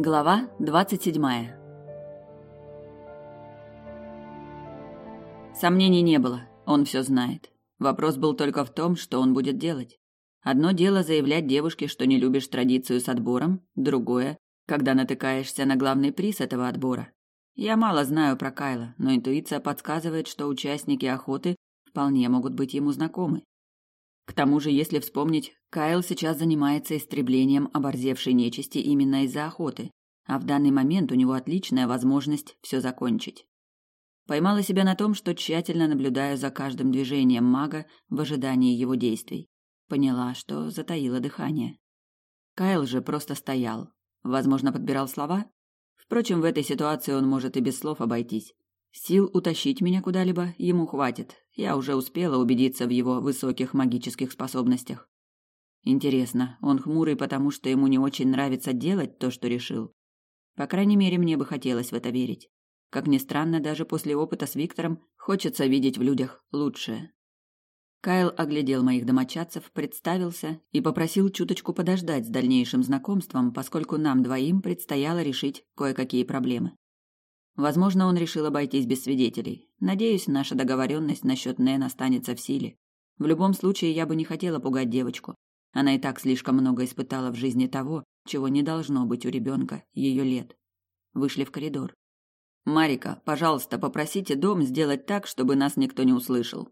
Глава 27. Сомнений не было, он все знает. Вопрос был только в том, что он будет делать. Одно дело заявлять девушке, что не любишь традицию с отбором, другое когда натыкаешься на главный приз этого отбора. Я мало знаю про Кайла, но интуиция подсказывает, что участники охоты вполне могут быть ему знакомы. К тому же, если вспомнить, Кайл сейчас занимается истреблением оборзевшей нечисти именно из-за охоты, а в данный момент у него отличная возможность все закончить. Поймала себя на том, что тщательно наблюдаю за каждым движением мага в ожидании его действий. Поняла, что затаила дыхание. Кайл же просто стоял. Возможно, подбирал слова? Впрочем, в этой ситуации он может и без слов обойтись. Сил утащить меня куда-либо ему хватит. Я уже успела убедиться в его высоких магических способностях. Интересно, он хмурый, потому что ему не очень нравится делать то, что решил. По крайней мере, мне бы хотелось в это верить. Как ни странно, даже после опыта с Виктором хочется видеть в людях лучшее. Кайл оглядел моих домочадцев, представился и попросил чуточку подождать с дальнейшим знакомством, поскольку нам двоим предстояло решить кое-какие проблемы. Возможно, он решил обойтись без свидетелей. Надеюсь, наша договоренность насчет Нэн останется в силе. В любом случае, я бы не хотела пугать девочку. Она и так слишком много испытала в жизни того, чего не должно быть у ребенка ее лет. Вышли в коридор. «Марика, пожалуйста, попросите дом сделать так, чтобы нас никто не услышал».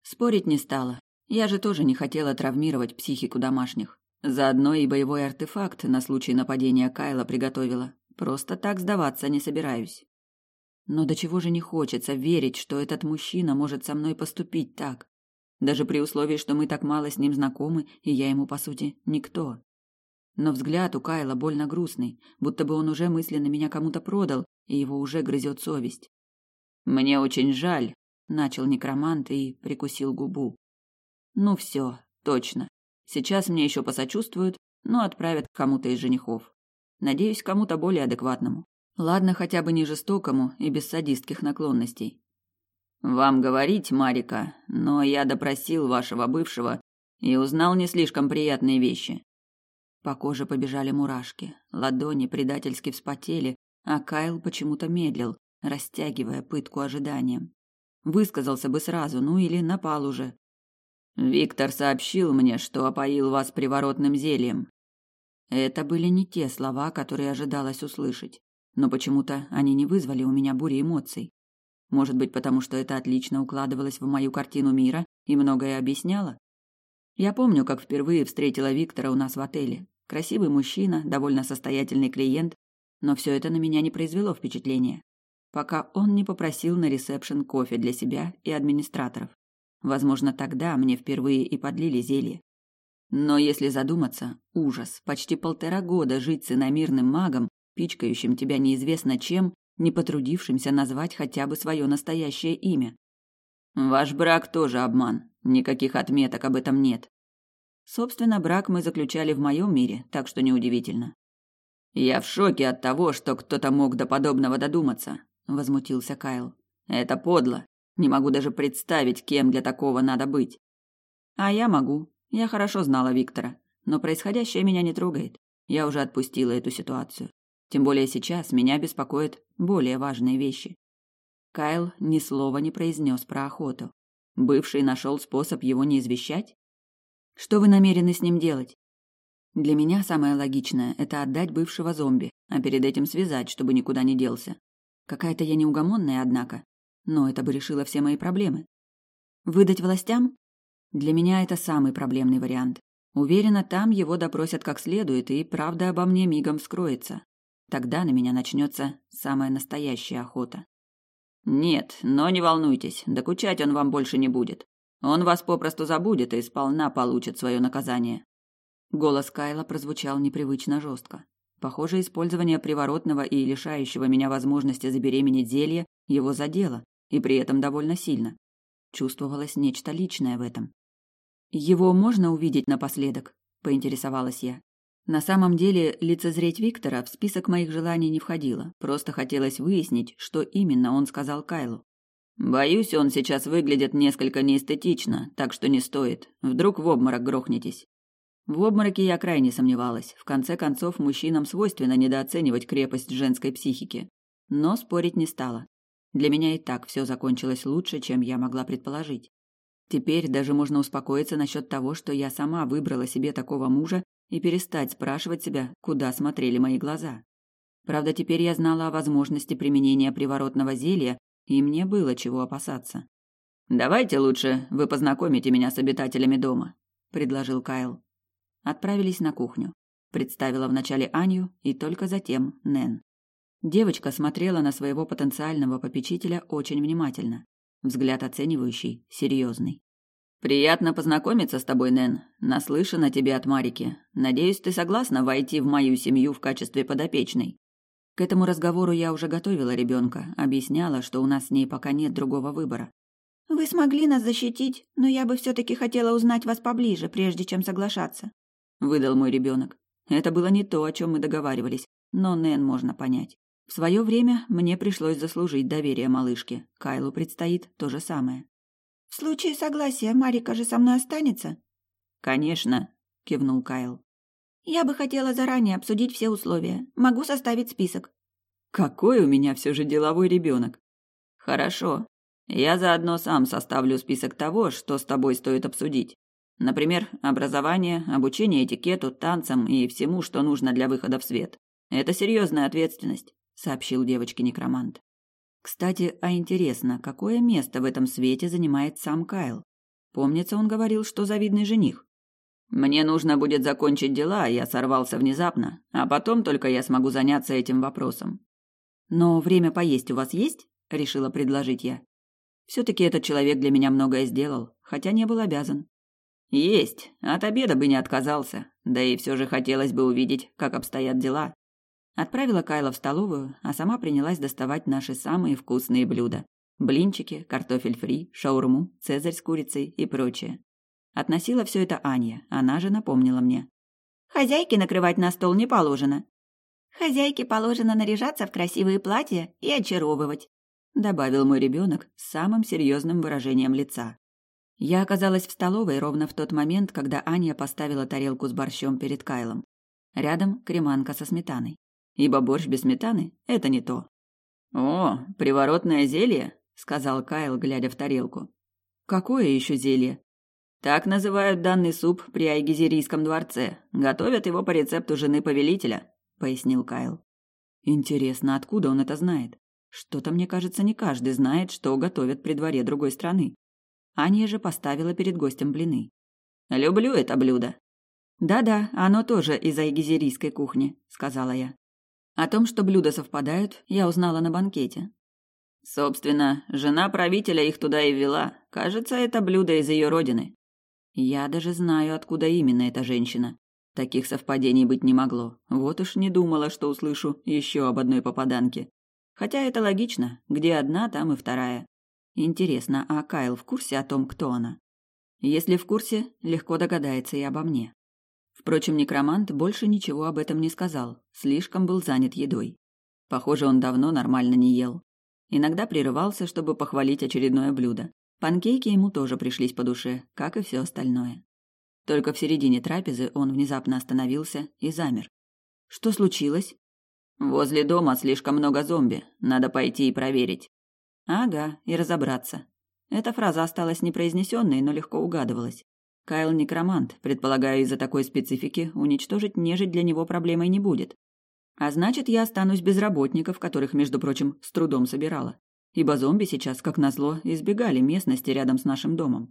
Спорить не стала. Я же тоже не хотела травмировать психику домашних. Заодно и боевой артефакт на случай нападения Кайла приготовила. Просто так сдаваться не собираюсь. Но до чего же не хочется верить, что этот мужчина может со мной поступить так. Даже при условии, что мы так мало с ним знакомы, и я ему, по сути, никто. Но взгляд у Кайла больно грустный, будто бы он уже мысленно меня кому-то продал, и его уже грызет совесть. «Мне очень жаль», — начал некромант и прикусил губу. «Ну все, точно. Сейчас мне еще посочувствуют, но отправят к кому-то из женихов. Надеюсь, кому-то более адекватному. Ладно, хотя бы не жестокому и без садистских наклонностей. Вам говорить, Марика, но я допросил вашего бывшего и узнал не слишком приятные вещи. По коже побежали мурашки, ладони предательски вспотели, а Кайл почему-то медлил, растягивая пытку ожиданием. Высказался бы сразу, ну или напал уже. Виктор сообщил мне, что опоил вас приворотным зельем. Это были не те слова, которые ожидалось услышать, но почему-то они не вызвали у меня бури эмоций. Может быть, потому что это отлично укладывалось в мою картину мира и многое объясняло? Я помню, как впервые встретила Виктора у нас в отеле. Красивый мужчина, довольно состоятельный клиент, но все это на меня не произвело впечатления, пока он не попросил на ресепшн кофе для себя и администраторов. Возможно, тогда мне впервые и подлили зелье. Но если задуматься, ужас, почти полтора года жить с иномирным магом, пичкающим тебя неизвестно чем, не потрудившимся назвать хотя бы свое настоящее имя. Ваш брак тоже обман, никаких отметок об этом нет. Собственно, брак мы заключали в моем мире, так что неудивительно. Я в шоке от того, что кто-то мог до подобного додуматься, возмутился Кайл. Это подло. Не могу даже представить, кем для такого надо быть. А я могу, я хорошо знала Виктора, но происходящее меня не трогает. Я уже отпустила эту ситуацию. Тем более сейчас меня беспокоят более важные вещи. Кайл ни слова не произнес про охоту. Бывший нашел способ его не извещать? Что вы намерены с ним делать? Для меня самое логичное – это отдать бывшего зомби, а перед этим связать, чтобы никуда не делся. Какая-то я неугомонная, однако. Но это бы решило все мои проблемы. Выдать властям? Для меня это самый проблемный вариант. Уверена, там его допросят как следует, и правда обо мне мигом вскроется. Тогда на меня начнется самая настоящая охота. Нет, но не волнуйтесь, докучать он вам больше не будет. Он вас попросту забудет и сполна получит свое наказание. Голос Кайла прозвучал непривычно жестко. Похоже, использование приворотного и лишающего меня возможности забеременеть зелья его задело, и при этом довольно сильно. Чувствовалось нечто личное в этом. Его можно увидеть напоследок, поинтересовалась я. На самом деле, лицезреть Виктора в список моих желаний не входило. Просто хотелось выяснить, что именно он сказал Кайлу. Боюсь, он сейчас выглядит несколько неэстетично, так что не стоит. Вдруг в обморок грохнетесь. В обмороке я крайне сомневалась. В конце концов, мужчинам свойственно недооценивать крепость женской психики. Но спорить не стала. Для меня и так все закончилось лучше, чем я могла предположить. Теперь даже можно успокоиться насчет того, что я сама выбрала себе такого мужа и перестать спрашивать себя, куда смотрели мои глаза. Правда, теперь я знала о возможности применения приворотного зелья, и мне было чего опасаться. «Давайте лучше вы познакомите меня с обитателями дома», — предложил Кайл. Отправились на кухню. Представила вначале Аню и только затем Нэн. Девочка смотрела на своего потенциального попечителя очень внимательно. Взгляд оценивающий, серьезный. «Приятно познакомиться с тобой, Нэн. Наслышана тебе от Марики. Надеюсь, ты согласна войти в мою семью в качестве подопечной». К этому разговору я уже готовила ребенка, объясняла, что у нас с ней пока нет другого выбора. «Вы смогли нас защитить, но я бы все-таки хотела узнать вас поближе, прежде чем соглашаться», — выдал мой ребенок. Это было не то, о чем мы договаривались, но Нэн можно понять. В свое время мне пришлось заслужить доверие малышки. Кайлу предстоит то же самое. В случае согласия Марика же со мной останется? Конечно, кивнул Кайл. Я бы хотела заранее обсудить все условия. Могу составить список. Какой у меня все же деловой ребенок. Хорошо. Я заодно сам составлю список того, что с тобой стоит обсудить. Например, образование, обучение этикету, танцам и всему, что нужно для выхода в свет. Это серьезная ответственность сообщил девочке некромант. Кстати, а интересно, какое место в этом свете занимает сам Кайл? Помнится, он говорил, что завидный жених. Мне нужно будет закончить дела, я сорвался внезапно, а потом только я смогу заняться этим вопросом. Но время поесть у вас есть? решила предложить я. все таки этот человек для меня многое сделал, хотя не был обязан. Есть, от обеда бы не отказался. Да и все же хотелось бы увидеть, как обстоят дела. Отправила Кайла в столовую, а сама принялась доставать наши самые вкусные блюда. Блинчики, картофель фри, шаурму, цезарь с курицей и прочее. Относила все это Аня, она же напомнила мне. «Хозяйке накрывать на стол не положено». «Хозяйке положено наряжаться в красивые платья и очаровывать», добавил мой ребенок с самым серьезным выражением лица. Я оказалась в столовой ровно в тот момент, когда Аня поставила тарелку с борщом перед Кайлом. Рядом креманка со сметаной ибо борщ без сметаны – это не то. «О, приворотное зелье?» – сказал Кайл, глядя в тарелку. «Какое еще зелье?» «Так называют данный суп при Айгизерийском дворце. Готовят его по рецепту жены повелителя», – пояснил Кайл. «Интересно, откуда он это знает? Что-то, мне кажется, не каждый знает, что готовят при дворе другой страны». Аня же поставила перед гостем блины. «Люблю это блюдо». «Да-да, оно тоже из айгизерийской кухни», – сказала я. О том, что блюда совпадают, я узнала на банкете. Собственно, жена правителя их туда и ввела. Кажется, это блюдо из ее родины. Я даже знаю, откуда именно эта женщина. Таких совпадений быть не могло. Вот уж не думала, что услышу еще об одной попаданке. Хотя это логично. Где одна, там и вторая. Интересно, а Кайл в курсе о том, кто она? Если в курсе, легко догадается и обо мне. Впрочем, некромант больше ничего об этом не сказал, слишком был занят едой. Похоже, он давно нормально не ел. Иногда прерывался, чтобы похвалить очередное блюдо. Панкейки ему тоже пришлись по душе, как и все остальное. Только в середине трапезы он внезапно остановился и замер. Что случилось? Возле дома слишком много зомби, надо пойти и проверить. Ага, и разобраться. Эта фраза осталась непроизнесенной, но легко угадывалась. Кайл некромант, предполагаю, из-за такой специфики уничтожить нежить для него проблемой не будет. А значит, я останусь без работников, которых, между прочим, с трудом собирала. Ибо зомби сейчас, как назло, избегали местности рядом с нашим домом.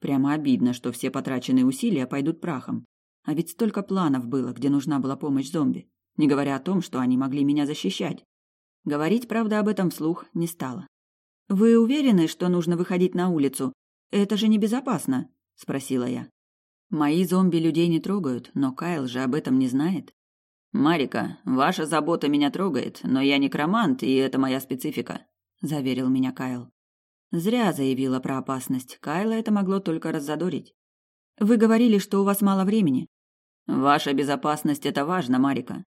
Прямо обидно, что все потраченные усилия пойдут прахом. А ведь столько планов было, где нужна была помощь зомби, не говоря о том, что они могли меня защищать. Говорить, правда, об этом вслух не стала. «Вы уверены, что нужно выходить на улицу? Это же небезопасно», – спросила я. «Мои зомби людей не трогают, но Кайл же об этом не знает». «Марика, ваша забота меня трогает, но я некромант, и это моя специфика», – заверил меня Кайл. Зря заявила про опасность. Кайла это могло только раззадорить. «Вы говорили, что у вас мало времени». «Ваша безопасность – это важно, Марика».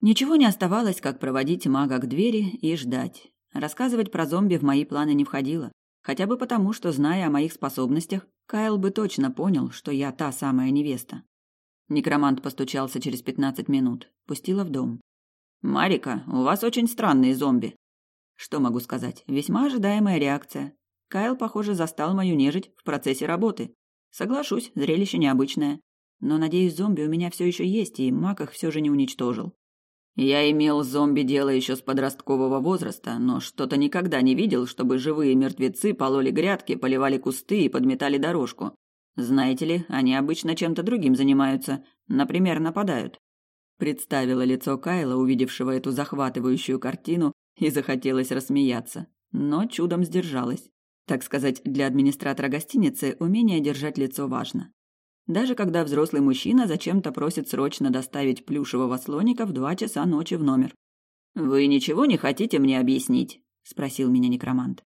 Ничего не оставалось, как проводить мага к двери и ждать. Рассказывать про зомби в мои планы не входило. Хотя бы потому, что, зная о моих способностях, Кайл бы точно понял, что я та самая невеста. Некромант постучался через пятнадцать минут. Пустила в дом. «Марика, у вас очень странные зомби». Что могу сказать? Весьма ожидаемая реакция. Кайл, похоже, застал мою нежить в процессе работы. Соглашусь, зрелище необычное. Но, надеюсь, зомби у меня все еще есть, и маг их все же не уничтожил. Я имел зомби дело еще с подросткового возраста, но что-то никогда не видел, чтобы живые мертвецы пололи грядки, поливали кусты и подметали дорожку. Знаете ли, они обычно чем-то другим занимаются, например, нападают. Представила лицо Кайла, увидевшего эту захватывающую картину, и захотелось рассмеяться, но чудом сдержалась. Так сказать, для администратора гостиницы умение держать лицо важно. Даже когда взрослый мужчина зачем-то просит срочно доставить плюшевого слоника в два часа ночи в номер. «Вы ничего не хотите мне объяснить?» – спросил меня некромант.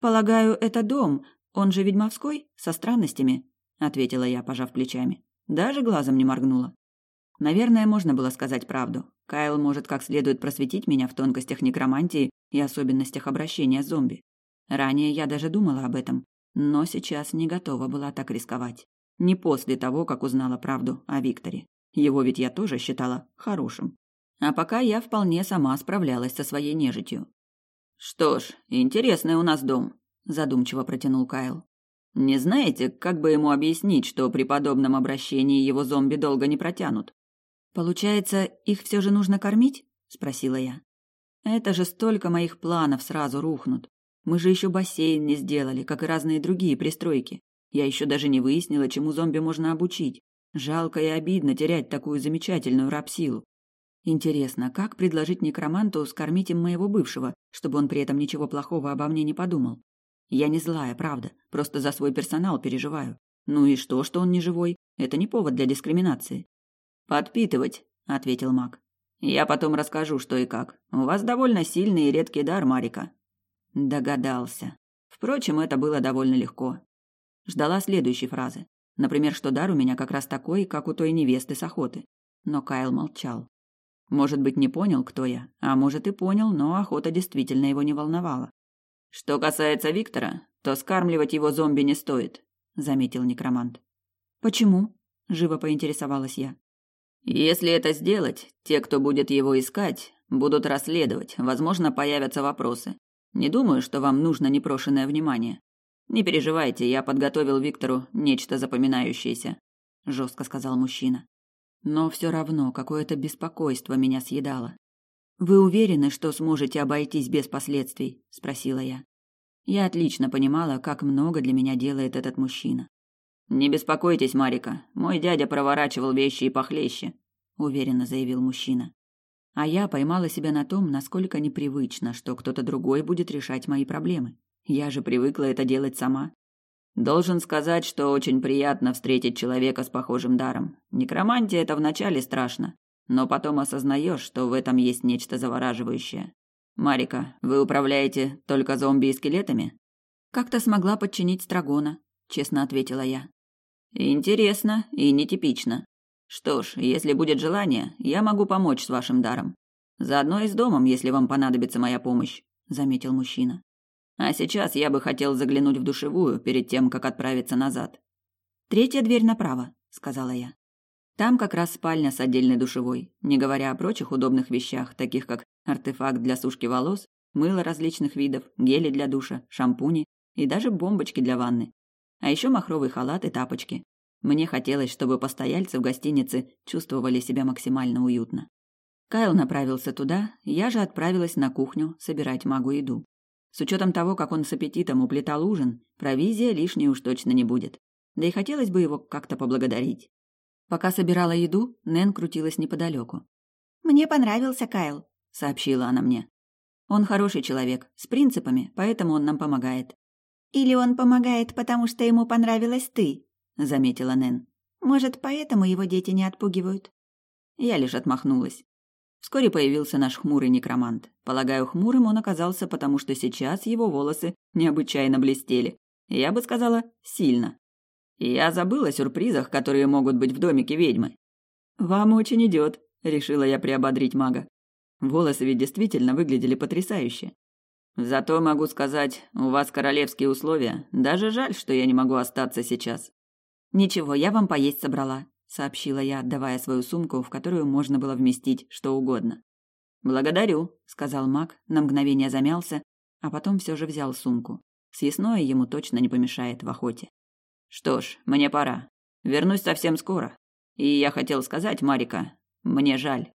«Полагаю, это дом, он же ведьмовской, со странностями», – ответила я, пожав плечами. Даже глазом не моргнула. Наверное, можно было сказать правду. Кайл может как следует просветить меня в тонкостях некромантии и особенностях обращения с зомби. Ранее я даже думала об этом, но сейчас не готова была так рисковать. Не после того, как узнала правду о Викторе. Его ведь я тоже считала хорошим. А пока я вполне сама справлялась со своей нежитью. «Что ж, интересный у нас дом», – задумчиво протянул Кайл. «Не знаете, как бы ему объяснить, что при подобном обращении его зомби долго не протянут?» «Получается, их все же нужно кормить?» – спросила я. «Это же столько моих планов сразу рухнут. Мы же еще бассейн не сделали, как и разные другие пристройки. Я еще даже не выяснила, чему зомби можно обучить. Жалко и обидно терять такую замечательную рабсилу. Интересно, как предложить некроманту скормить им моего бывшего, чтобы он при этом ничего плохого обо мне не подумал? Я не злая, правда, просто за свой персонал переживаю. Ну и что, что он не живой? Это не повод для дискриминации. Подпитывать, ответил Мак. Я потом расскажу, что и как. У вас довольно сильный и редкий дар, Марика. Догадался. Впрочем, это было довольно легко. Ждала следующей фразы. Например, что дар у меня как раз такой, как у той невесты с охоты. Но Кайл молчал. Может быть, не понял, кто я, а может и понял, но охота действительно его не волновала. Что касается Виктора, то скармливать его зомби не стоит, заметил некромант. Почему? живо поинтересовалась я. Если это сделать, те, кто будет его искать, будут расследовать, возможно, появятся вопросы. Не думаю, что вам нужно непрошенное внимание. Не переживайте, я подготовил Виктору нечто запоминающееся, жестко сказал мужчина. Но все равно какое-то беспокойство меня съедало. Вы уверены, что сможете обойтись без последствий? спросила я. Я отлично понимала, как много для меня делает этот мужчина. Не беспокойтесь, Марика, мой дядя проворачивал вещи и похлеще, уверенно заявил мужчина. А я поймала себя на том, насколько непривычно, что кто-то другой будет решать мои проблемы. Я же привыкла это делать сама. Должен сказать, что очень приятно встретить человека с похожим даром. Некромантия это вначале страшно, но потом осознаешь, что в этом есть нечто завораживающее. Марика, вы управляете только зомби и скелетами? Как-то смогла подчинить Страгона, честно ответила я. Интересно и нетипично. Что ж, если будет желание, я могу помочь с вашим даром. Заодно и с домом, если вам понадобится моя помощь, заметил мужчина. А сейчас я бы хотел заглянуть в душевую перед тем, как отправиться назад. Третья дверь направо, сказала я. Там как раз спальня с отдельной душевой, не говоря о прочих удобных вещах, таких как артефакт для сушки волос, мыло различных видов, гели для душа, шампуни и даже бомбочки для ванны. А еще махровый халат и тапочки. Мне хотелось, чтобы постояльцы в гостинице чувствовали себя максимально уютно. Кайл направился туда, я же отправилась на кухню собирать магу еду. С учетом того, как он с аппетитом уплетал ужин, провизия лишней уж точно не будет. Да и хотелось бы его как-то поблагодарить. Пока собирала еду, Нэн крутилась неподалеку. «Мне понравился Кайл», — сообщила она мне. «Он хороший человек, с принципами, поэтому он нам помогает». «Или он помогает, потому что ему понравилась ты», — заметила Нэн. «Может, поэтому его дети не отпугивают?» Я лишь отмахнулась. Вскоре появился наш хмурый некромант. Полагаю, хмурым он оказался, потому что сейчас его волосы необычайно блестели. Я бы сказала, сильно. Я забыла о сюрпризах, которые могут быть в домике ведьмы. «Вам очень идет», — решила я приободрить мага. Волосы ведь действительно выглядели потрясающе. Зато могу сказать, у вас королевские условия. Даже жаль, что я не могу остаться сейчас. Ничего, я вам поесть собрала, сообщила я, отдавая свою сумку, в которую можно было вместить что угодно. Благодарю, сказал Мак, на мгновение замялся, а потом все же взял сумку. Съестное ему точно не помешает в охоте. Что ж, мне пора. Вернусь совсем скоро. И я хотел сказать, Марика, мне жаль.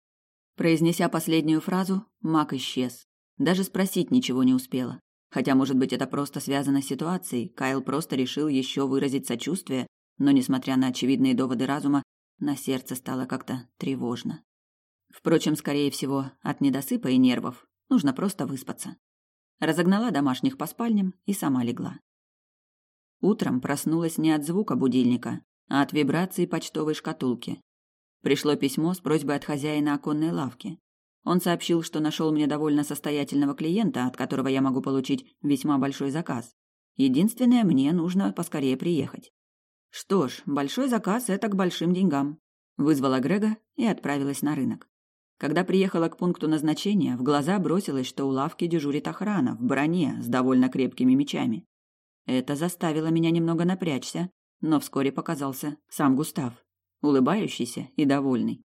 Произнеся последнюю фразу, Мак исчез. Даже спросить ничего не успела. Хотя, может быть, это просто связано с ситуацией. Кайл просто решил еще выразить сочувствие, но, несмотря на очевидные доводы разума, на сердце стало как-то тревожно. Впрочем, скорее всего, от недосыпа и нервов. Нужно просто выспаться. Разогнала домашних по спальням и сама легла. Утром проснулась не от звука будильника, а от вибрации почтовой шкатулки. Пришло письмо с просьбой от хозяина оконной лавки. Он сообщил, что нашел мне довольно состоятельного клиента, от которого я могу получить весьма большой заказ. Единственное, мне нужно поскорее приехать. Что ж, большой заказ – это к большим деньгам. Вызвала Грега и отправилась на рынок. Когда приехала к пункту назначения, в глаза бросилось, что у лавки дежурит охрана в броне с довольно крепкими мечами. Это заставило меня немного напрячься, но вскоре показался сам Густав, улыбающийся и довольный.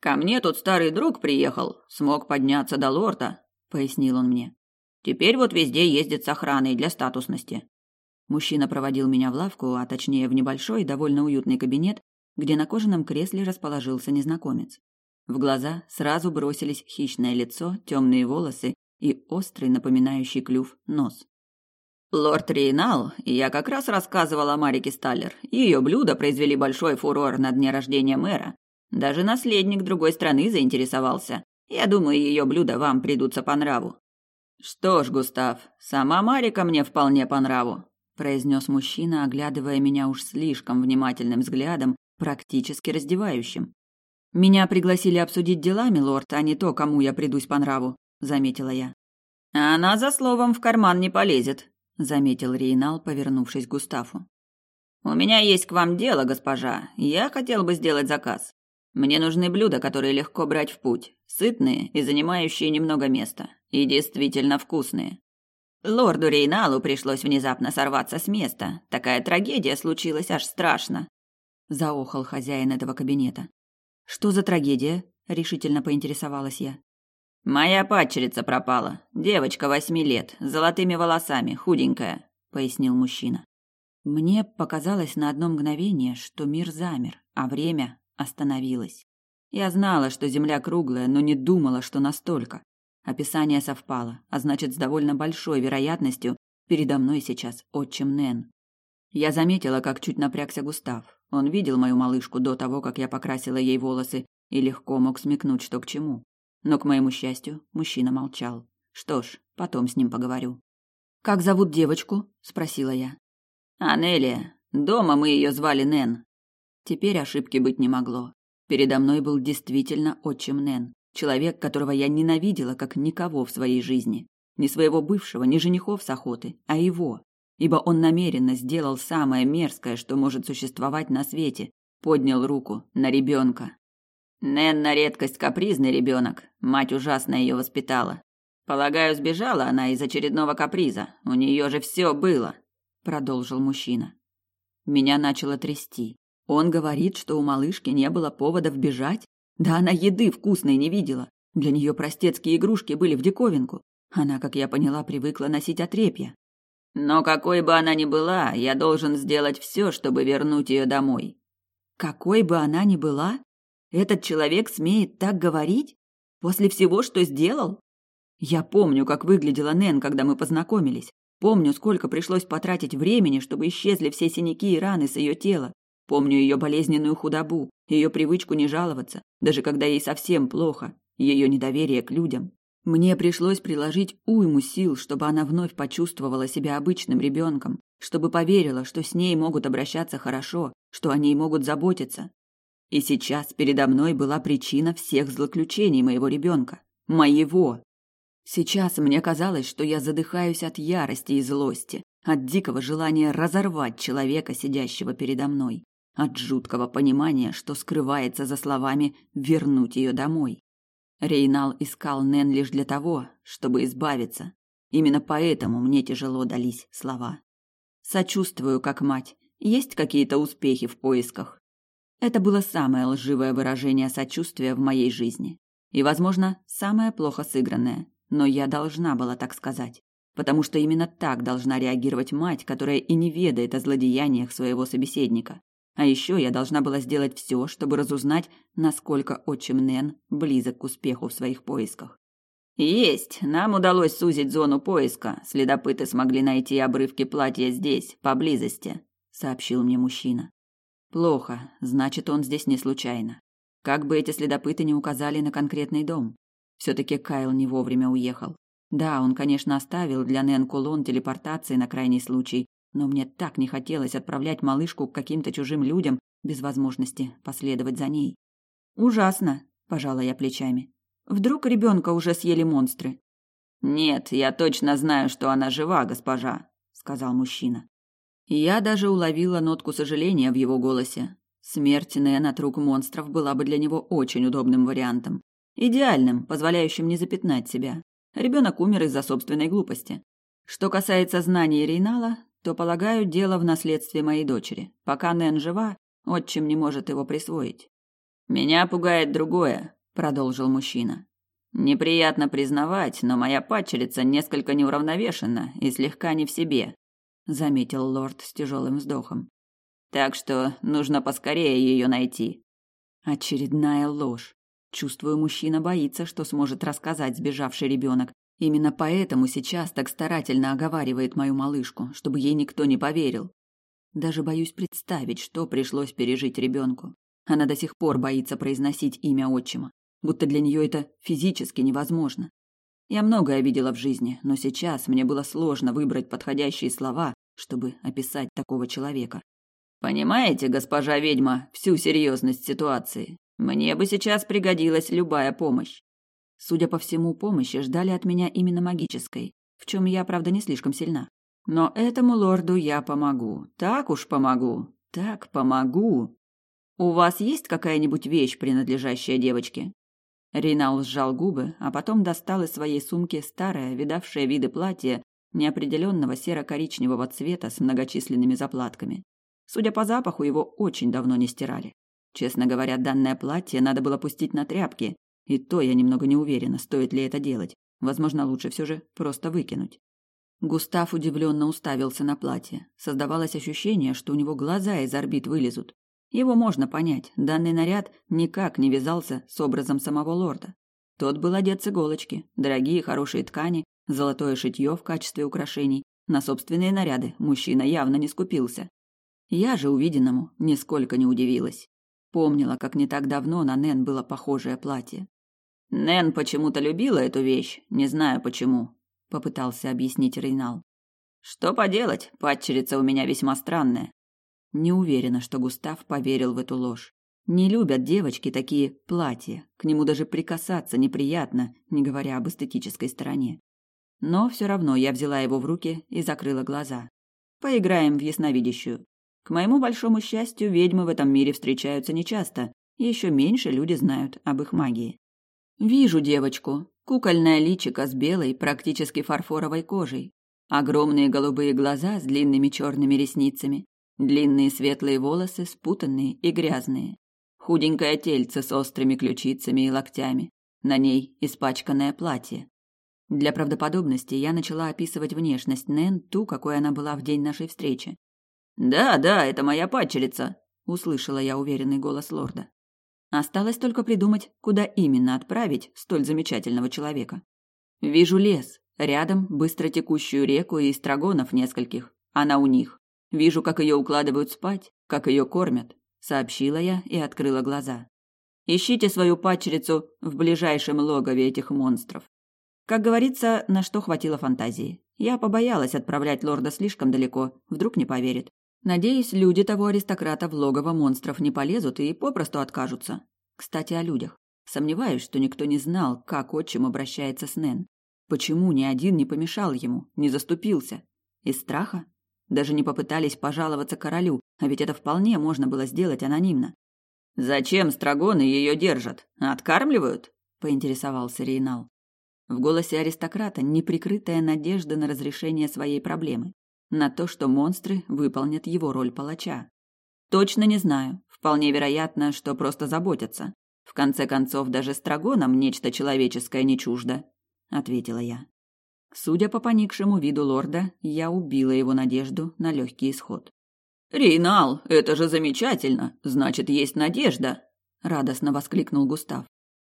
«Ко мне тут старый друг приехал, смог подняться до лорда», — пояснил он мне. «Теперь вот везде ездит с охраной для статусности. Мужчина проводил меня в лавку, а точнее в небольшой, довольно уютный кабинет, где на кожаном кресле расположился незнакомец. В глаза сразу бросились хищное лицо, темные волосы и острый, напоминающий клюв, нос. «Лорд Рейнал, я как раз рассказывал о Марике Сталлер. Ее блюда произвели большой фурор на дне рождения мэра. Даже наследник другой страны заинтересовался. Я думаю, ее блюда вам придутся по нраву». «Что ж, Густав, сама Марика мне вполне по нраву произнес мужчина, оглядывая меня уж слишком внимательным взглядом, практически раздевающим. Меня пригласили обсудить дела, милорд, а не то, кому я придусь по нраву, заметила я. Она за словом в карман не полезет, заметил Рейнал, повернувшись к Густаву. У меня есть к вам дело, госпожа. Я хотел бы сделать заказ. Мне нужны блюда, которые легко брать в путь, сытные и занимающие немного места, и действительно вкусные. Лорду Рейналу пришлось внезапно сорваться с места. Такая трагедия случилась аж страшно. Заохал хозяин этого кабинета. Что за трагедия? Решительно поинтересовалась я. Моя падчерица пропала. Девочка восьми лет, с золотыми волосами, худенькая, пояснил мужчина. Мне показалось на одно мгновение, что мир замер, а время остановилось. Я знала, что земля круглая, но не думала, что настолько. Описание совпало, а значит, с довольно большой вероятностью передо мной сейчас отчим Нэн. Я заметила, как чуть напрягся Густав. Он видел мою малышку до того, как я покрасила ей волосы, и легко мог смекнуть, что к чему. Но, к моему счастью, мужчина молчал. Что ж, потом с ним поговорю. «Как зовут девочку?» – спросила я. «Анелия. Дома мы ее звали Нэн». Теперь ошибки быть не могло. Передо мной был действительно отчим Нэн. Человек, которого я ненавидела как никого в своей жизни. Не своего бывшего, не женихов с охоты, а его. Ибо он намеренно сделал самое мерзкое, что может существовать на свете. Поднял руку на ребенка. Нэн на редкость капризный ребенок. Мать ужасно ее воспитала. Полагаю, сбежала она из очередного каприза. У нее же все было, продолжил мужчина. Меня начало трясти. Он говорит, что у малышки не было поводов бежать, да она еды вкусной не видела. Для нее простецкие игрушки были в диковинку. Она, как я поняла, привыкла носить отрепья. Но какой бы она ни была, я должен сделать все, чтобы вернуть ее домой. Какой бы она ни была? Этот человек смеет так говорить? После всего, что сделал? Я помню, как выглядела Нэн, когда мы познакомились. Помню, сколько пришлось потратить времени, чтобы исчезли все синяки и раны с ее тела. Помню ее болезненную худобу, ее привычку не жаловаться, даже когда ей совсем плохо, ее недоверие к людям. Мне пришлось приложить уйму сил, чтобы она вновь почувствовала себя обычным ребенком, чтобы поверила, что с ней могут обращаться хорошо, что о ней могут заботиться. И сейчас передо мной была причина всех злоключений моего ребенка. Моего. Сейчас мне казалось, что я задыхаюсь от ярости и злости, от дикого желания разорвать человека, сидящего передо мной от жуткого понимания, что скрывается за словами «вернуть ее домой». Рейнал искал Нэн лишь для того, чтобы избавиться. Именно поэтому мне тяжело дались слова. Сочувствую, как мать. Есть какие-то успехи в поисках? Это было самое лживое выражение сочувствия в моей жизни. И, возможно, самое плохо сыгранное. Но я должна была так сказать. Потому что именно так должна реагировать мать, которая и не ведает о злодеяниях своего собеседника. А еще я должна была сделать все, чтобы разузнать, насколько отчим Нэн близок к успеху в своих поисках. «Есть! Нам удалось сузить зону поиска. Следопыты смогли найти обрывки платья здесь, поблизости», — сообщил мне мужчина. «Плохо. Значит, он здесь не случайно. Как бы эти следопыты не указали на конкретный дом. Все-таки Кайл не вовремя уехал. Да, он, конечно, оставил для Нэн кулон телепортации на крайний случай, но мне так не хотелось отправлять малышку к каким-то чужим людям без возможности последовать за ней. Ужасно, пожала я плечами. Вдруг ребенка уже съели монстры? Нет, я точно знаю, что она жива, госпожа, сказал мужчина. Я даже уловила нотку сожаления в его голосе. Смерть Нэн от рук монстров была бы для него очень удобным вариантом. Идеальным, позволяющим не запятнать себя. Ребенок умер из-за собственной глупости. Что касается знаний Рейнала, то, полагаю, дело в наследстве моей дочери. Пока Нэн жива, отчим не может его присвоить. «Меня пугает другое», — продолжил мужчина. «Неприятно признавать, но моя падчерица несколько неуравновешена и слегка не в себе», — заметил лорд с тяжелым вздохом. «Так что нужно поскорее ее найти». Очередная ложь. Чувствую, мужчина боится, что сможет рассказать сбежавший ребенок, Именно поэтому сейчас так старательно оговаривает мою малышку, чтобы ей никто не поверил. Даже боюсь представить, что пришлось пережить ребенку. Она до сих пор боится произносить имя отчима, будто для нее это физически невозможно. Я многое видела в жизни, но сейчас мне было сложно выбрать подходящие слова, чтобы описать такого человека. Понимаете, госпожа ведьма, всю серьезность ситуации. Мне бы сейчас пригодилась любая помощь. Судя по всему, помощи ждали от меня именно магической, в чем я, правда, не слишком сильна. Но этому лорду я помогу. Так уж помогу. Так помогу. У вас есть какая-нибудь вещь, принадлежащая девочке? Ринал сжал губы, а потом достал из своей сумки старое, видавшее виды платье неопределенного серо-коричневого цвета с многочисленными заплатками. Судя по запаху, его очень давно не стирали. Честно говоря, данное платье надо было пустить на тряпки, и то я немного не уверена, стоит ли это делать. Возможно, лучше все же просто выкинуть. Густав удивленно уставился на платье. Создавалось ощущение, что у него глаза из орбит вылезут. Его можно понять, данный наряд никак не вязался с образом самого лорда. Тот был одет с иголочки, дорогие хорошие ткани, золотое шитье в качестве украшений. На собственные наряды мужчина явно не скупился. Я же увиденному нисколько не удивилась. Помнила, как не так давно на Нэн было похожее платье. Нэн почему-то любила эту вещь, не знаю почему, попытался объяснить Рейнал. Что поделать, падчерица у меня весьма странная. Не уверена, что Густав поверил в эту ложь. Не любят девочки такие платья, к нему даже прикасаться неприятно, не говоря об эстетической стороне. Но все равно я взяла его в руки и закрыла глаза. Поиграем в ясновидящую. К моему большому счастью, ведьмы в этом мире встречаются нечасто, и еще меньше люди знают об их магии. Вижу девочку. Кукольное личико с белой, практически фарфоровой кожей. Огромные голубые глаза с длинными черными ресницами. Длинные светлые волосы, спутанные и грязные. Худенькое тельце с острыми ключицами и локтями. На ней испачканное платье. Для правдоподобности я начала описывать внешность Нэн, ту, какой она была в день нашей встречи. «Да, да, это моя падчерица», — услышала я уверенный голос лорда. Осталось только придумать, куда именно отправить столь замечательного человека. Вижу лес, рядом быстро текущую реку и страгонов нескольких. Она у них. Вижу, как ее укладывают спать, как ее кормят, сообщила я и открыла глаза. Ищите свою падчерицу в ближайшем логове этих монстров. Как говорится, на что хватило фантазии. Я побоялась отправлять лорда слишком далеко, вдруг не поверит. Надеюсь, люди того аристократа в логово монстров не полезут и попросту откажутся. Кстати, о людях. Сомневаюсь, что никто не знал, как отчим обращается с Нэн. Почему ни один не помешал ему, не заступился? Из страха? Даже не попытались пожаловаться королю, а ведь это вполне можно было сделать анонимно. «Зачем страгоны ее держат? Откармливают?» – поинтересовался Рейнал. В голосе аристократа неприкрытая надежда на разрешение своей проблемы на то, что монстры выполнят его роль палача. Точно не знаю. Вполне вероятно, что просто заботятся. В конце концов, даже страгонам нечто человеческое не чуждо, ответила я. Судя по поникшему виду лорда, я убила его надежду на легкий исход. «Рейнал, это же замечательно! Значит, есть надежда!» – радостно воскликнул Густав.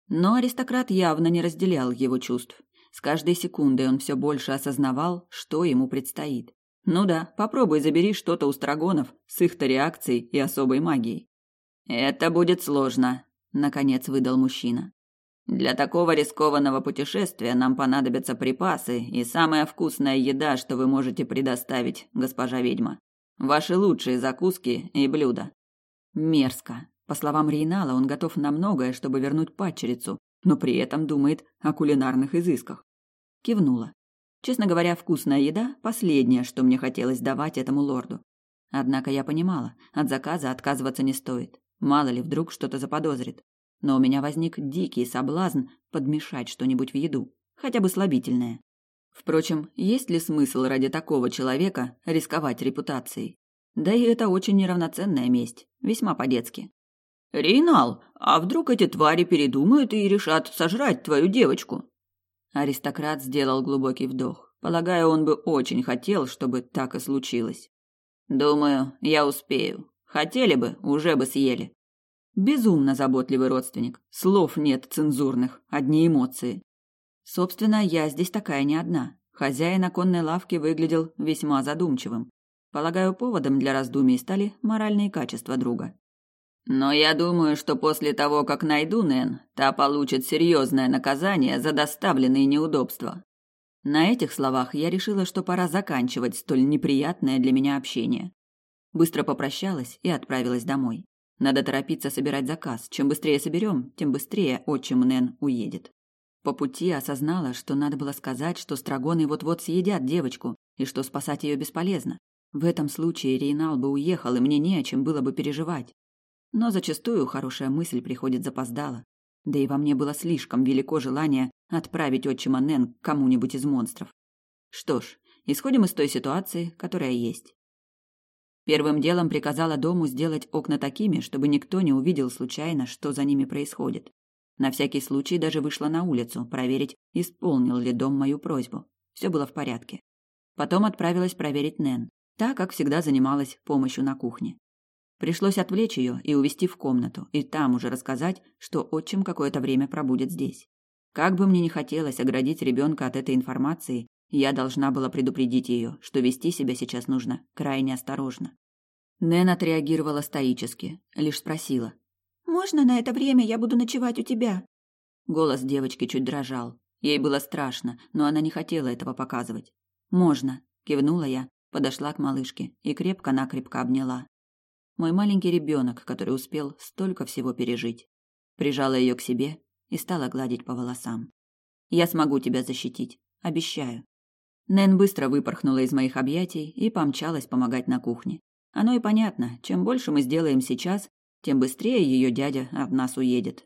Но аристократ явно не разделял его чувств. С каждой секундой он все больше осознавал, что ему предстоит. Ну да, попробуй забери что-то у страгонов с их-то реакцией и особой магией. Это будет сложно, наконец выдал мужчина. Для такого рискованного путешествия нам понадобятся припасы и самая вкусная еда, что вы можете предоставить, госпожа ведьма. Ваши лучшие закуски и блюда. Мерзко. По словам Рейнала, он готов на многое, чтобы вернуть падчерицу, но при этом думает о кулинарных изысках. Кивнула. Честно говоря, вкусная еда – последнее, что мне хотелось давать этому лорду. Однако я понимала, от заказа отказываться не стоит. Мало ли, вдруг что-то заподозрит. Но у меня возник дикий соблазн подмешать что-нибудь в еду, хотя бы слабительное. Впрочем, есть ли смысл ради такого человека рисковать репутацией? Да и это очень неравноценная месть, весьма по-детски. «Рейнал, а вдруг эти твари передумают и решат сожрать твою девочку?» Аристократ сделал глубокий вдох. Полагаю, он бы очень хотел, чтобы так и случилось. «Думаю, я успею. Хотели бы, уже бы съели». Безумно заботливый родственник. Слов нет цензурных, одни эмоции. Собственно, я здесь такая не одна. Хозяин оконной лавки выглядел весьма задумчивым. Полагаю, поводом для раздумий стали моральные качества друга. Но я думаю, что после того, как найду Нэн, та получит серьезное наказание за доставленные неудобства. На этих словах я решила, что пора заканчивать столь неприятное для меня общение. Быстро попрощалась и отправилась домой. Надо торопиться собирать заказ. Чем быстрее соберем, тем быстрее отчим Нэн уедет. По пути осознала, что надо было сказать, что страгоны вот-вот съедят девочку, и что спасать ее бесполезно. В этом случае Рейнал бы уехал, и мне не о чем было бы переживать. Но зачастую хорошая мысль приходит запоздало. Да и во мне было слишком велико желание отправить отчима Нэн к кому-нибудь из монстров. Что ж, исходим из той ситуации, которая есть. Первым делом приказала дому сделать окна такими, чтобы никто не увидел случайно, что за ними происходит. На всякий случай даже вышла на улицу проверить, исполнил ли дом мою просьбу. Все было в порядке. Потом отправилась проверить Нэн. Та, как всегда, занималась помощью на кухне. Пришлось отвлечь ее и увести в комнату, и там уже рассказать, что отчим какое-то время пробудет здесь. Как бы мне ни хотелось оградить ребенка от этой информации, я должна была предупредить ее, что вести себя сейчас нужно крайне осторожно. Нэн отреагировала стоически, лишь спросила: можно на это время я буду ночевать у тебя?» Голос девочки чуть дрожал. Ей было страшно, но она не хотела этого показывать. «Можно», — кивнула я, подошла к малышке и крепко-накрепко обняла. Мой маленький ребенок, который успел столько всего пережить. Прижала ее к себе и стала гладить по волосам. «Я смогу тебя защитить, обещаю». Нэн быстро выпорхнула из моих объятий и помчалась помогать на кухне. Оно и понятно, чем больше мы сделаем сейчас, тем быстрее ее дядя от нас уедет.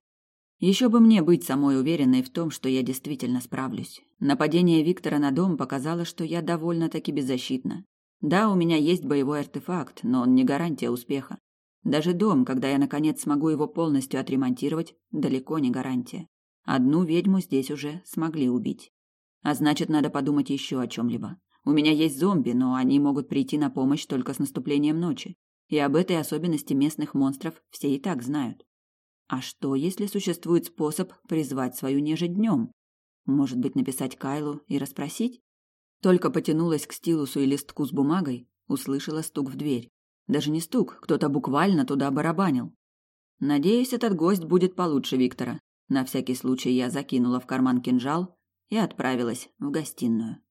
Еще бы мне быть самой уверенной в том, что я действительно справлюсь. Нападение Виктора на дом показало, что я довольно-таки беззащитна. Да, у меня есть боевой артефакт, но он не гарантия успеха. Даже дом, когда я наконец смогу его полностью отремонтировать, далеко не гарантия. Одну ведьму здесь уже смогли убить. А значит, надо подумать еще о чем-либо. У меня есть зомби, но они могут прийти на помощь только с наступлением ночи. И об этой особенности местных монстров все и так знают. А что, если существует способ призвать свою нежить днем? Может быть, написать Кайлу и расспросить? Только потянулась к стилусу и листку с бумагой, услышала стук в дверь. Даже не стук, кто-то буквально туда барабанил. Надеюсь, этот гость будет получше Виктора. На всякий случай я закинула в карман кинжал и отправилась в гостиную.